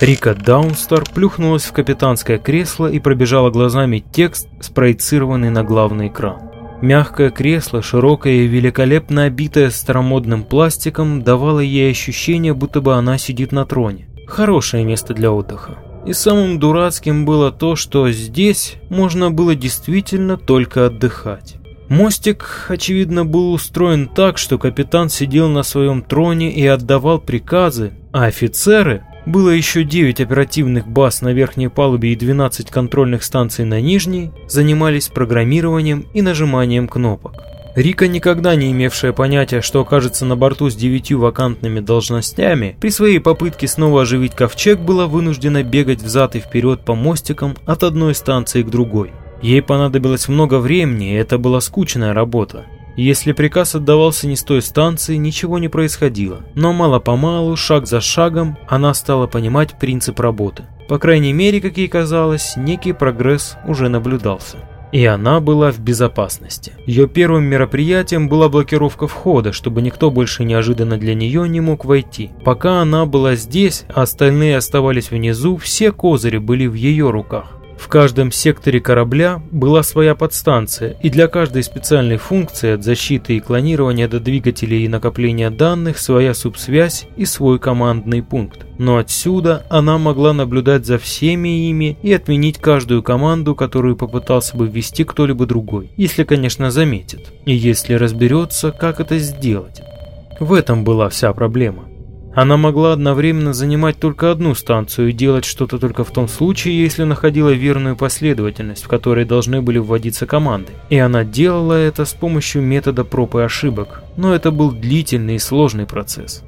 Рика Даунстар плюхнулась в капитанское кресло и пробежала глазами текст, спроецированный на главный экран. Мягкое кресло, широкое и великолепно обитое старомодным пластиком, давало ей ощущение, будто бы она сидит на троне. Хорошее место для отдыха. И самым дурацким было то, что здесь можно было действительно только отдыхать. Мостик, очевидно, был устроен так, что капитан сидел на своем троне и отдавал приказы, а офицеры было еще 9 оперативных баз на верхней палубе и 12 контрольных станций на нижней, занимались программированием и нажиманием кнопок. Рика, никогда не имевшая понятия, что окажется на борту с девятью вакантными должностями, при своей попытке снова оживить ковчег была вынуждена бегать взад и вперед по мостикам от одной станции к другой. Ей понадобилось много времени, и это была скучная работа. Если приказ отдавался не с той станции, ничего не происходило. Но мало-помалу, шаг за шагом, она стала понимать принцип работы. По крайней мере, как ей казалось, некий прогресс уже наблюдался. И она была в безопасности. Ее первым мероприятием была блокировка входа, чтобы никто больше неожиданно для нее не мог войти. Пока она была здесь, а остальные оставались внизу, все козыри были в ее руках. В каждом секторе корабля была своя подстанция, и для каждой специальной функции от защиты и клонирования до двигателей и накопления данных своя субсвязь и свой командный пункт. Но отсюда она могла наблюдать за всеми ими и отменить каждую команду, которую попытался бы ввести кто-либо другой, если, конечно, заметит, и если разберется, как это сделать. В этом была вся проблема. Она могла одновременно занимать только одну станцию и делать что-то только в том случае, если находила верную последовательность, в которой должны были вводиться команды. И она делала это с помощью метода проб и ошибок, но это был длительный и сложный процесс.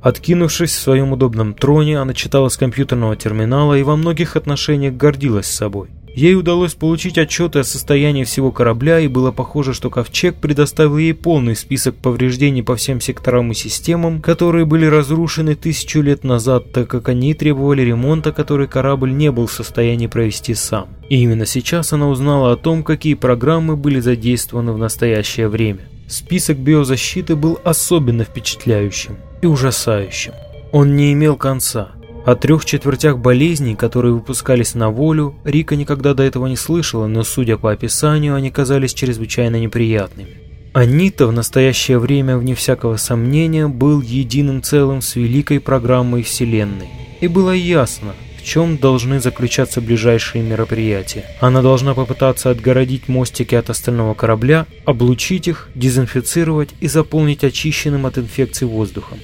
Откинувшись в своем удобном троне, она читала с компьютерного терминала и во многих отношениях гордилась собой. Ей удалось получить отчеты о состоянии всего корабля, и было похоже, что Ковчег предоставил ей полный список повреждений по всем секторам и системам, которые были разрушены тысячу лет назад, так как они требовали ремонта, который корабль не был в состоянии провести сам. И именно сейчас она узнала о том, какие программы были задействованы в настоящее время. Список биозащиты был особенно впечатляющим и ужасающим. Он не имел конца. О трех четвертях болезней, которые выпускались на волю, Рика никогда до этого не слышала, но, судя по описанию, они казались чрезвычайно неприятными. Анита в настоящее время, вне всякого сомнения, был единым целым с великой программой Вселенной. И было ясно, в чем должны заключаться ближайшие мероприятия. Она должна попытаться отгородить мостики от остального корабля, облучить их, дезинфицировать и заполнить очищенным от инфекций воздухом.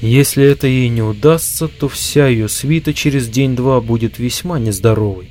Если это ей не удастся, то вся ее свита через день-два будет весьма нездоровой.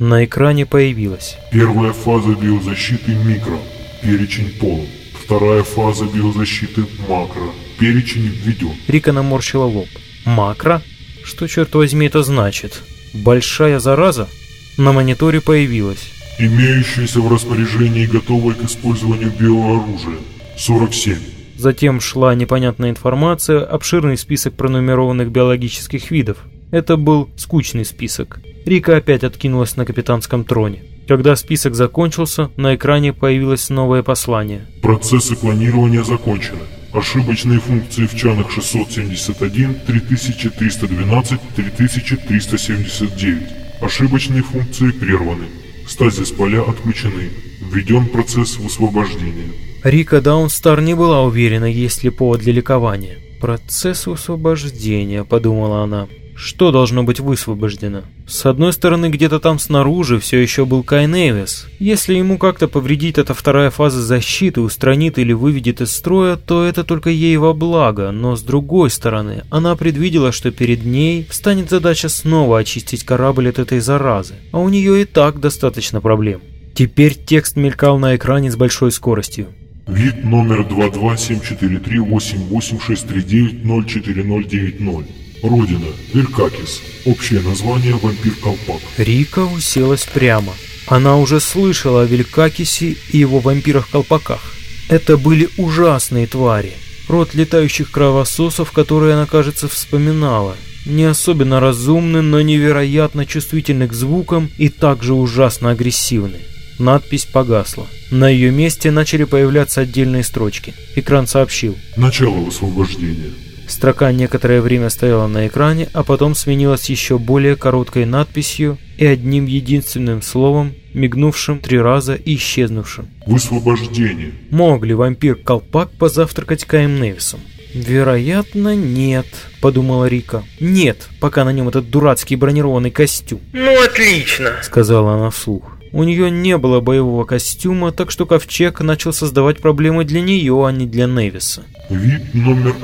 На экране появилась. Первая фаза биозащиты микро. Перечень полон. Вторая фаза биозащиты макро. Перечень введен. Рика наморщила лоб. Макро? Что, черт возьми, это значит? Большая зараза? На мониторе появилась. Имеющаяся в распоряжении готовое к использованию биооружия. 47. Затем шла непонятная информация, обширный список пронумерованных биологических видов. Это был скучный список. Рика опять откинулась на капитанском троне. Когда список закончился, на экране появилось новое послание. Процессы клонирования закончены. Ошибочные функции в чанах 671, 3312, 3379. Ошибочные функции прерваны. Стазис поля отключены. Введен процесс высвобождения. Рика Даунстар не была уверена, есть ли повод для ликования. «Процесс освобождения», — подумала она. Что должно быть высвобождено? С одной стороны, где-то там снаружи все еще был Кайневис. Если ему как-то повредить эта вторая фаза защиты, устранит или выведет из строя, то это только ей во благо. Но с другой стороны, она предвидела, что перед ней встанет задача снова очистить корабль от этой заразы. А у нее и так достаточно проблем. Теперь текст мелькал на экране с большой скоростью. Вид номер 22743-88639-04090. Родина. Веркакис. Общее название вампир-колпак. Рика уселась прямо. Она уже слышала о Велькакисе и его вампирах-колпаках. Это были ужасные твари. Род летающих кровососов, которые она, кажется, вспоминала. Не особенно разумны, но невероятно чувствительны к звукам и также ужасно агрессивны. Надпись погасла. На ее месте начали появляться отдельные строчки. Экран сообщил. Начало высвобождения. Строка некоторое время стояла на экране, а потом сменилась еще более короткой надписью и одним единственным словом, мигнувшим три раза и исчезнувшим. Высвобождение. Мог ли вампир-колпак позавтракать Каем Невисом? «Вероятно, нет», — подумала Рика. «Нет, пока на нем этот дурацкий бронированный костюм». «Ну, отлично», — сказала она вслух. У нее не было боевого костюма, так что Ковчег начал создавать проблемы для нее, а не для Невиса. Вид номер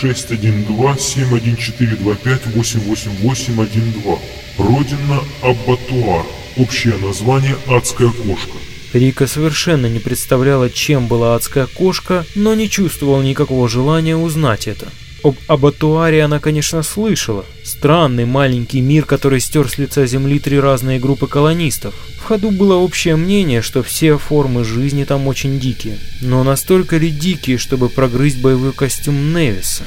136127142588812. Родина Аббатуар. Общее название «Адская кошка». Рика совершенно не представляла, чем была адская кошка, но не чувствовала никакого желания узнать это. Об Абатуаре она, конечно, слышала. Странный маленький мир, который стер с лица Земли три разные группы колонистов. В ходу было общее мнение, что все формы жизни там очень дикие. Но настолько ли дикие, чтобы прогрызть боевой костюм Невиса?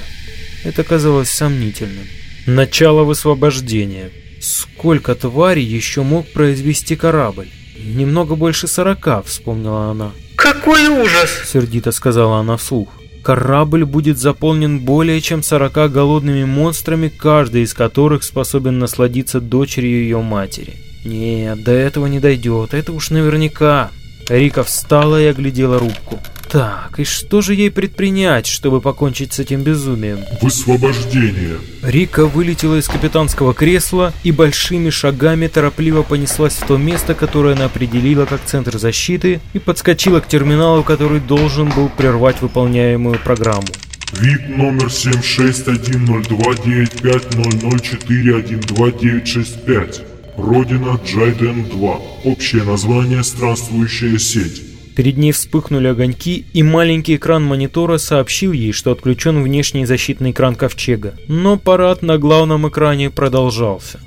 Это казалось сомнительным. Начало высвобождения. Сколько тварей еще мог произвести корабль? Немного больше сорока, вспомнила она. «Какой ужас!» — сердито сказала она вслух. Корабль будет заполнен более чем сорока голодными монстрами, каждый из которых способен насладиться дочерью ее матери. Нет, до этого не дойдет, это уж наверняка. Рика встала и оглядела рубку. Так, и что же ей предпринять, чтобы покончить с этим безумием? Высвобождение. Рика вылетела из капитанского кресла и большими шагами торопливо понеслась в то место, которое она определила как центр защиты, и подскочила к терминалу, который должен был прервать выполняемую программу. Вид номер 76102950040041295. Родина Джайден-2. Общее название «Странствующая сеть». Перед ней вспыхнули огоньки, и маленький экран монитора сообщил ей, что отключен внешний защитный экран ковчега. Но парад на главном экране продолжался.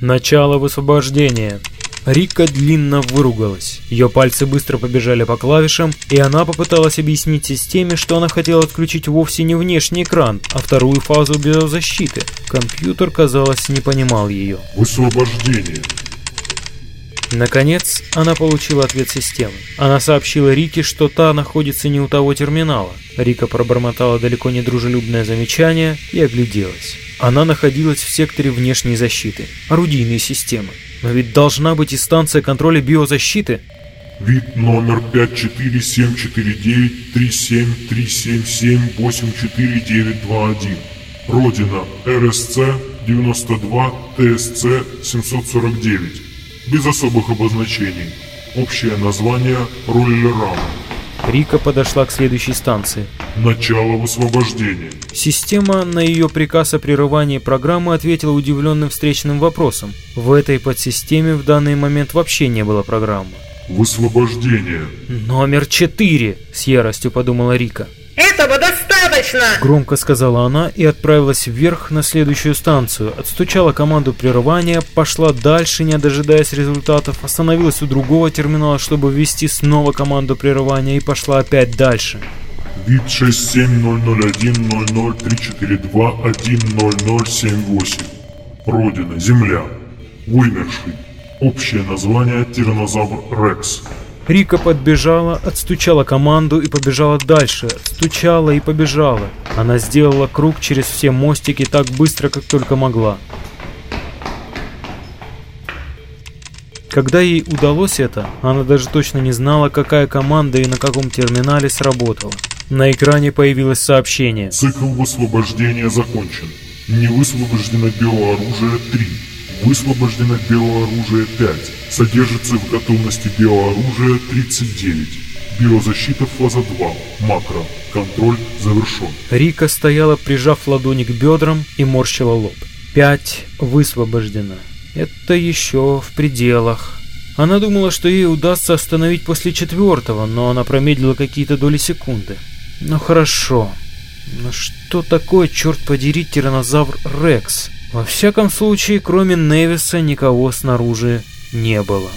Начало высвобождения. Рика длинно выругалась. Ее пальцы быстро побежали по клавишам, и она попыталась объяснить системе, что она хотела отключить вовсе не внешний экран, а вторую фазу биозащиты. Компьютер, казалось, не понимал ее. Высвобождение. Наконец, она получила ответ системы. Она сообщила Рике, что та находится не у того терминала. Рика пробормотала далеко не дружелюбное замечание и огляделась. Она находилась в секторе внешней защиты, орудийной системы. Но ведь должна быть и станция контроля биозащиты. Вид номер 547493737784921. Родина РСЦ 92 ТСЦ 749 без особых обозначений. Общее название Роллерам. Рика подошла к следующей станции. Начало высвобождения. Система на ее приказ о прерывании программы ответила удивленным встречным вопросом. В этой подсистеме в данный момент вообще не было программы. Высвобождение. Номер четыре, с яростью подумала Рика. Этого достаточно! Громко сказала она и отправилась вверх на следующую станцию. Отстучала команду прерывания, пошла дальше, не дожидаясь результатов, остановилась у другого терминала, чтобы ввести снова команду прерывания и пошла опять дальше. Вид 6700100342100078. Родина, Земля. Вымерший. Общее название Тиранозавр Рекс. Рика подбежала, отстучала команду и побежала дальше, отстучала и побежала. Она сделала круг через все мостики так быстро, как только могла. Когда ей удалось это, она даже точно не знала, какая команда и на каком терминале сработала. На экране появилось сообщение. Цикл высвобождения закончен. Не высвобождено биооружие 3. Высвобождено биооружие 5. Содержится в готовности биооружие 39. Биозащита фаза 2. Макро. Контроль завершен. Рика стояла, прижав ладони к бедрам и морщила лоб. 5 высвобождено. Это еще в пределах. Она думала, что ей удастся остановить после четвертого, но она промедлила какие-то доли секунды. Ну хорошо. Но что такое, черт подери, тиранозавр Рекс? Во всяком случае, кроме Невиса никого снаружи не было.